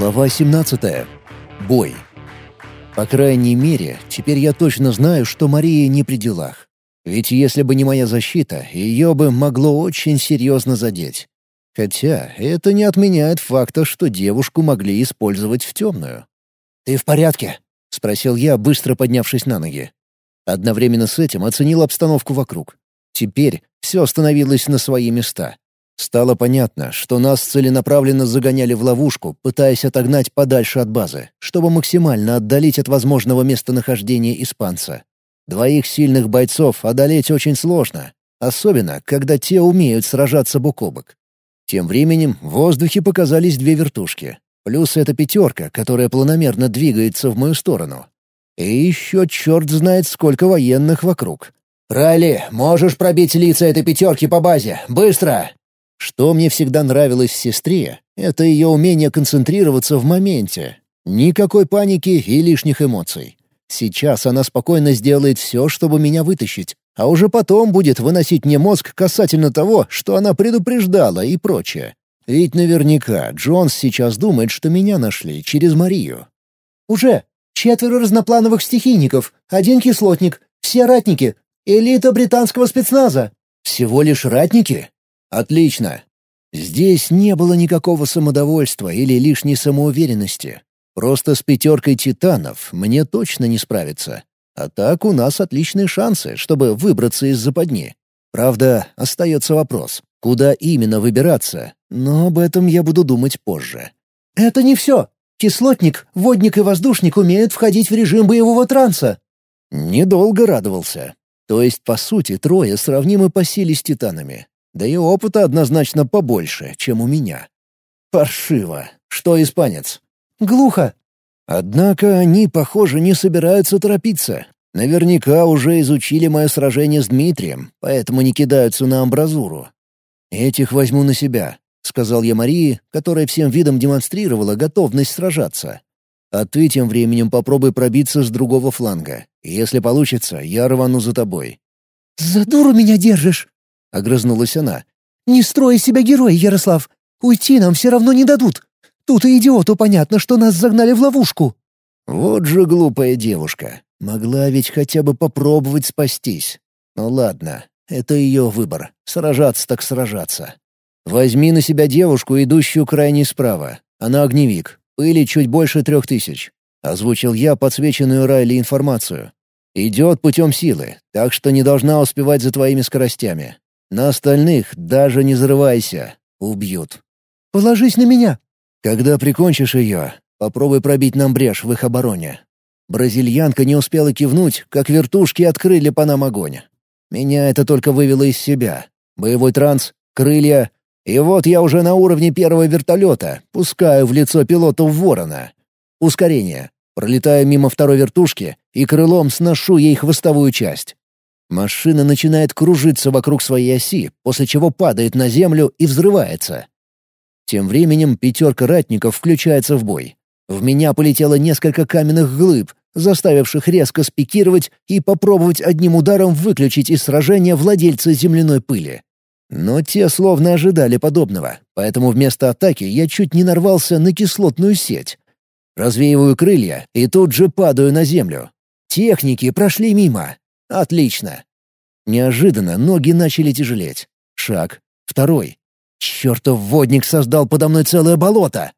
Глава 17. Бой. По крайней мере, теперь я точно знаю, что Мария не при делах. Ведь если бы не моя защита, ее бы могло очень серьезно задеть. Хотя это не отменяет факта, что девушку могли использовать в темную. «Ты в порядке?» — спросил я, быстро поднявшись на ноги. Одновременно с этим оценил обстановку вокруг. Теперь все становилось на свои места. Стало понятно, что нас целенаправленно загоняли в ловушку, пытаясь отогнать подальше от базы, чтобы максимально отдалить от возможного местонахождения испанца. Двоих сильных бойцов одолеть очень сложно, особенно когда те умеют сражаться бок о бок. Тем временем в воздухе показались две вертушки. Плюс эта пятерка, которая планомерно двигается в мою сторону. И еще черт знает сколько военных вокруг. «Райли, можешь пробить лица этой пятерки по базе? Быстро!» Что мне всегда нравилось в сестре, это ее умение концентрироваться в моменте. Никакой паники и лишних эмоций. Сейчас она спокойно сделает все, чтобы меня вытащить, а уже потом будет выносить мне мозг касательно того, что она предупреждала и прочее. Ведь наверняка Джонс сейчас думает, что меня нашли через Марию. «Уже! Четверо разноплановых стихийников, один кислотник, все ратники, элита британского спецназа». «Всего лишь ратники?» Отлично. Здесь не было никакого самодовольства или лишней самоуверенности. Просто с пятеркой титанов мне точно не справиться. А так у нас отличные шансы, чтобы выбраться из западни. Правда, остается вопрос, куда именно выбираться, но об этом я буду думать позже. «Это не все. Кислотник, водник и воздушник умеют входить в режим боевого транса». Недолго радовался. То есть, по сути, трое сравнимы по силе с титанами. Да и опыта однозначно побольше, чем у меня. Паршиво. Что испанец? Глухо. Однако они, похоже, не собираются торопиться. Наверняка уже изучили мое сражение с Дмитрием, поэтому не кидаются на амбразуру. «Этих возьму на себя», — сказал я Марии, которая всем видом демонстрировала готовность сражаться. «А ты тем временем попробуй пробиться с другого фланга. Если получится, я рвану за тобой». «За дуру меня держишь!» — огрызнулась она. «Не строй себя героя, Ярослав! Уйти нам все равно не дадут! Тут и идиоту понятно, что нас загнали в ловушку!» Вот же глупая девушка. Могла ведь хотя бы попробовать спастись. Ну ладно, это ее выбор. Сражаться так сражаться. Возьми на себя девушку, идущую крайне справа. Она огневик. Пыли чуть больше трех тысяч. Озвучил я подсвеченную Райли информацию. Идет путем силы, так что не должна успевать за твоими скоростями. На остальных даже не зарывайся. Убьют. «Положись на меня!» «Когда прикончишь ее, попробуй пробить нам брешь в их обороне». Бразильянка не успела кивнуть, как вертушки открыли по нам огонь. Меня это только вывело из себя. Боевой транс, крылья. И вот я уже на уровне первого вертолета, пускаю в лицо пилоту ворона. Ускорение. Пролетаю мимо второй вертушки и крылом сношу ей хвостовую часть. Машина начинает кружиться вокруг своей оси, после чего падает на землю и взрывается. Тем временем пятерка ратников включается в бой. В меня полетело несколько каменных глыб, заставивших резко спикировать и попробовать одним ударом выключить из сражения владельца земляной пыли. Но те словно ожидали подобного, поэтому вместо атаки я чуть не нарвался на кислотную сеть. Развеиваю крылья и тут же падаю на землю. Техники прошли мимо, Отлично. Неожиданно ноги начали тяжелеть. Шаг. Второй. Чертов водник создал подо мной целое болото.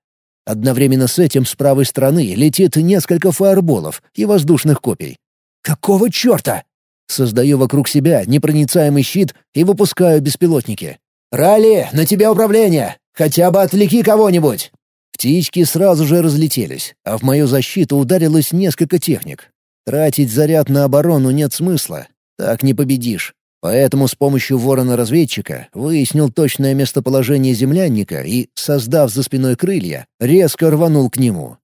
Одновременно с этим с правой стороны летит несколько фаерболов и воздушных копий. Какого черта? Создаю вокруг себя непроницаемый щит и выпускаю беспилотники. «Ралли, на тебя управление! Хотя бы отвлеки кого-нибудь!» Птички сразу же разлетелись, а в мою защиту ударилось несколько техник. Тратить заряд на оборону нет смысла. Так не победишь. Поэтому с помощью ворона-разведчика выяснил точное местоположение землянника и, создав за спиной крылья, резко рванул к нему.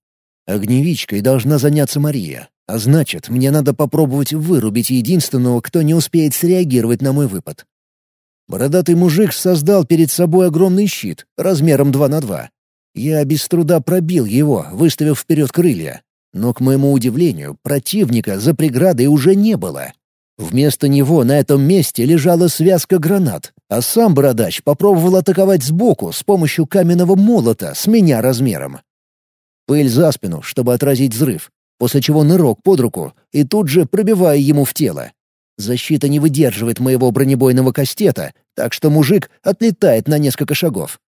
Огневичкой должна заняться Мария, а значит, мне надо попробовать вырубить единственного, кто не успеет среагировать на мой выпад. Бородатый мужик создал перед собой огромный щит, размером 2 на 2. Я без труда пробил его, выставив вперед крылья, но, к моему удивлению, противника за преградой уже не было. Вместо него на этом месте лежала связка гранат, а сам бородач попробовал атаковать сбоку с помощью каменного молота с меня размером. Пыль за спину, чтобы отразить взрыв, после чего нырок под руку и тут же пробивая ему в тело. Защита не выдерживает моего бронебойного кастета, так что мужик отлетает на несколько шагов.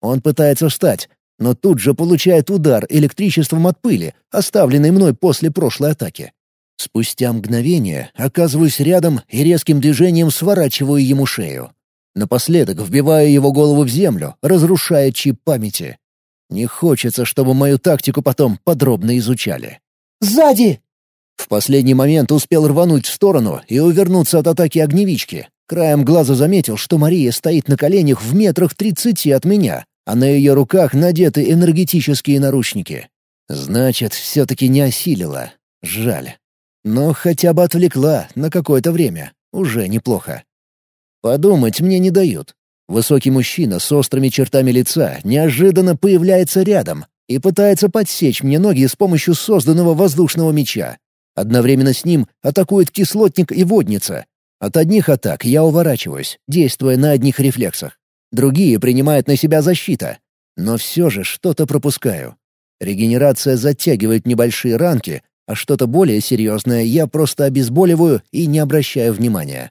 Он пытается встать, но тут же получает удар электричеством от пыли, оставленной мной после прошлой атаки. Спустя мгновение оказываюсь рядом и резким движением сворачиваю ему шею. Напоследок вбиваю его голову в землю, разрушая чип памяти. Не хочется, чтобы мою тактику потом подробно изучали. «Сзади!» В последний момент успел рвануть в сторону и увернуться от атаки огневички. Краем глаза заметил, что Мария стоит на коленях в метрах тридцати от меня, а на ее руках надеты энергетические наручники. Значит, все-таки не осилила. Жаль. Но хотя бы отвлекла на какое-то время. Уже неплохо. Подумать мне не дают. Высокий мужчина с острыми чертами лица неожиданно появляется рядом и пытается подсечь мне ноги с помощью созданного воздушного меча. Одновременно с ним атакует кислотник и водница. От одних атак я уворачиваюсь, действуя на одних рефлексах. Другие принимают на себя защита. Но все же что-то пропускаю. Регенерация затягивает небольшие ранки, а что-то более серьезное я просто обезболиваю и не обращаю внимания.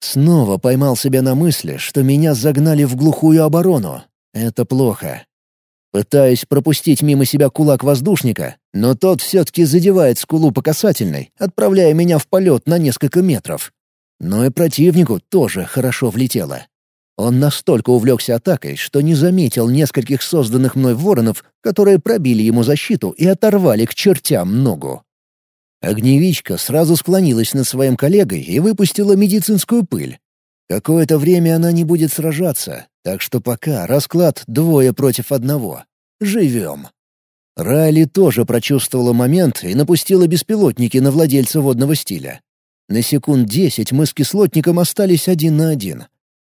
Снова поймал себя на мысли, что меня загнали в глухую оборону. Это плохо. Пытаюсь пропустить мимо себя кулак воздушника, но тот все-таки задевает скулу по касательной, отправляя меня в полет на несколько метров. Но и противнику тоже хорошо влетело. Он настолько увлекся атакой, что не заметил нескольких созданных мной воронов, которые пробили ему защиту и оторвали к чертям ногу. Огневичка сразу склонилась над своим коллегой и выпустила медицинскую пыль. Какое-то время она не будет сражаться, так что пока расклад двое против одного. Живем. Райли тоже прочувствовала момент и напустила беспилотники на владельца водного стиля. На секунд десять мы с кислотником остались один на один.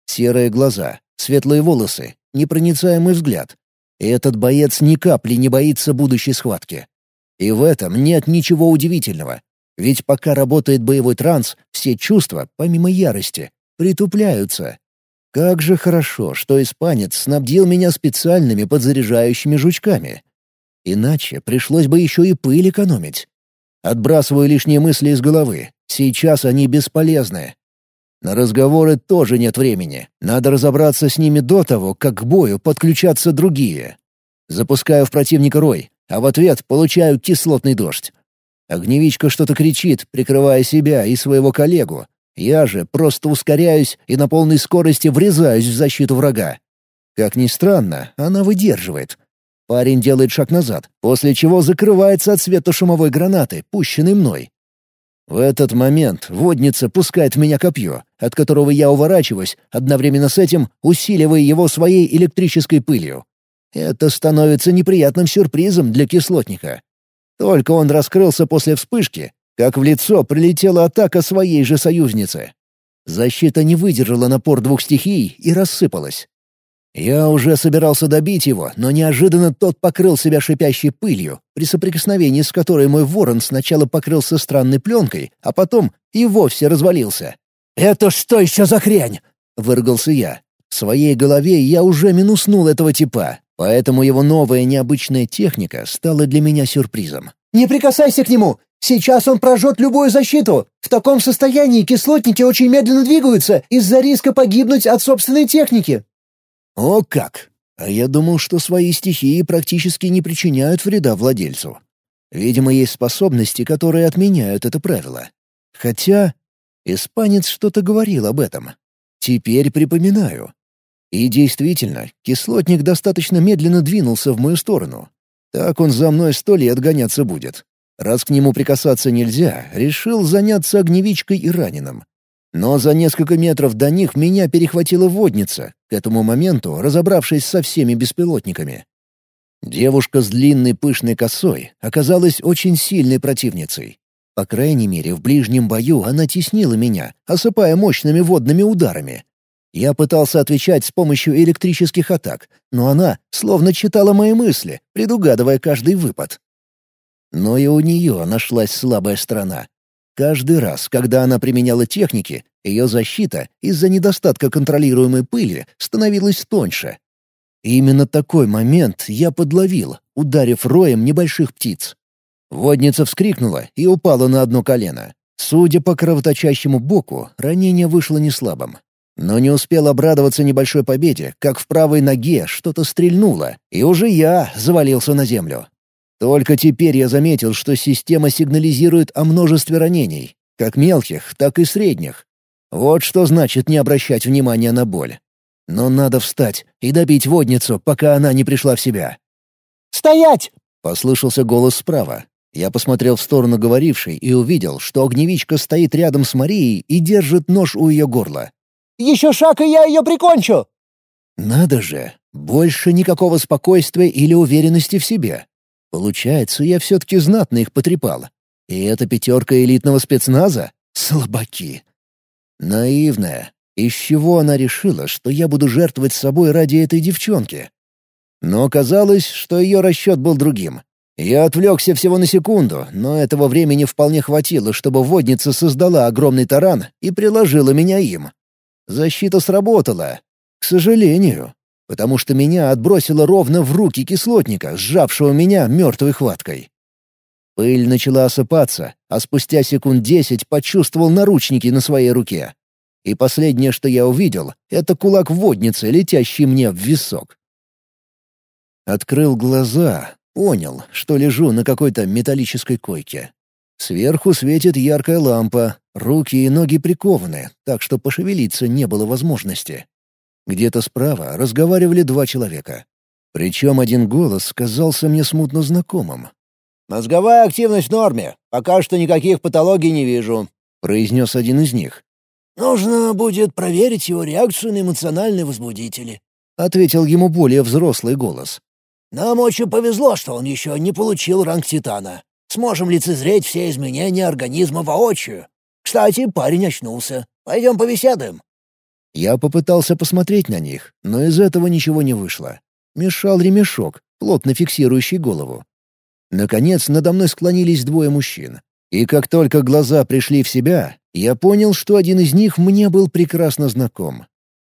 Серые глаза, светлые волосы, непроницаемый взгляд. И этот боец ни капли не боится будущей схватки. И в этом нет ничего удивительного. Ведь пока работает боевой транс, все чувства, помимо ярости, притупляются. Как же хорошо, что испанец снабдил меня специальными подзаряжающими жучками. Иначе пришлось бы еще и пыль экономить. Отбрасываю лишние мысли из головы. Сейчас они бесполезны. На разговоры тоже нет времени. Надо разобраться с ними до того, как к бою подключатся другие. Запускаю в противника рой, а в ответ получаю кислотный дождь. Огневичка что-то кричит, прикрывая себя и своего коллегу. Я же просто ускоряюсь и на полной скорости врезаюсь в защиту врага. Как ни странно, она выдерживает. Парень делает шаг назад, после чего закрывается от света шумовой гранаты, пущенной мной. В этот момент водница пускает в меня копье, от которого я уворачиваюсь, одновременно с этим усиливая его своей электрической пылью. Это становится неприятным сюрпризом для кислотника. Только он раскрылся после вспышки, как в лицо прилетела атака своей же союзницы. Защита не выдержала напор двух стихий и рассыпалась. Я уже собирался добить его, но неожиданно тот покрыл себя шипящей пылью, при соприкосновении с которой мой ворон сначала покрылся странной пленкой, а потом и вовсе развалился. «Это что еще за хрень?» — выргался я. В своей голове я уже минуснул этого типа, поэтому его новая необычная техника стала для меня сюрпризом. «Не прикасайся к нему! Сейчас он прожжет любую защиту! В таком состоянии кислотники очень медленно двигаются из-за риска погибнуть от собственной техники!» О как! А я думал, что свои стихии практически не причиняют вреда владельцу. Видимо, есть способности, которые отменяют это правило. Хотя испанец что-то говорил об этом. Теперь припоминаю. И действительно, кислотник достаточно медленно двинулся в мою сторону. Так он за мной сто лет гоняться будет. Раз к нему прикасаться нельзя, решил заняться огневичкой и раненым. Но за несколько метров до них меня перехватила водница, к этому моменту разобравшись со всеми беспилотниками. Девушка с длинной пышной косой оказалась очень сильной противницей. По крайней мере, в ближнем бою она теснила меня, осыпая мощными водными ударами. Я пытался отвечать с помощью электрических атак, но она словно читала мои мысли, предугадывая каждый выпад. Но и у нее нашлась слабая сторона, Каждый раз, когда она применяла техники, ее защита из-за недостатка контролируемой пыли становилась тоньше. И именно такой момент я подловил, ударив роем небольших птиц. Водница вскрикнула и упала на одно колено. Судя по кровоточащему боку, ранение вышло неслабым. Но не успел обрадоваться небольшой победе, как в правой ноге что-то стрельнуло, и уже я завалился на землю. Только теперь я заметил, что система сигнализирует о множестве ранений, как мелких, так и средних. Вот что значит не обращать внимания на боль. Но надо встать и добить водницу, пока она не пришла в себя. «Стоять!» — послышался голос справа. Я посмотрел в сторону говорившей и увидел, что огневичка стоит рядом с Марией и держит нож у ее горла. «Еще шаг, и я ее прикончу!» «Надо же! Больше никакого спокойствия или уверенности в себе. Получается, я все-таки знатно их потрепал. И эта пятерка элитного спецназа? Слабаки!» Наивная. Из чего она решила, что я буду жертвовать собой ради этой девчонки? Но оказалось, что ее расчет был другим. Я отвлекся всего на секунду, но этого времени вполне хватило, чтобы водница создала огромный таран и приложила меня им. Защита сработала. К сожалению. Потому что меня отбросило ровно в руки кислотника, сжавшего меня мертвой хваткой. Пыль начала осыпаться, а спустя секунд десять почувствовал наручники на своей руке. И последнее, что я увидел, — это кулак водницы, летящий мне в висок. Открыл глаза, Понял, что лежу на какой-то металлической койке. Сверху светит яркая лампа, руки и ноги прикованы, так что пошевелиться не было возможности. Где-то справа разговаривали два человека. Причем один голос казался мне смутно знакомым. «Мозговая активность в норме. Пока что никаких патологий не вижу», — произнес один из них. «Нужно будет проверить его реакцию на эмоциональные возбудители», — ответил ему более взрослый голос. Нам очень повезло, что он еще не получил ранг Титана. Сможем лицезреть все изменения организма воочию. Кстати, парень очнулся. Пойдем побеседуем». Я попытался посмотреть на них, но из этого ничего не вышло. Мешал ремешок, плотно фиксирующий голову. Наконец, надо мной склонились двое мужчин. И как только глаза пришли в себя, я понял, что один из них мне был прекрасно знаком.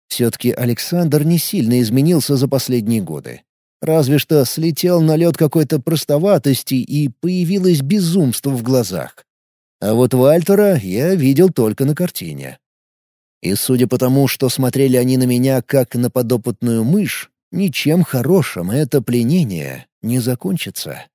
Все-таки Александр не сильно изменился за последние годы. Разве что слетел на лед какой-то простоватости и появилось безумство в глазах. А вот Вальтера я видел только на картине. И судя по тому, что смотрели они на меня как на подопытную мышь, ничем хорошим это пленение не закончится.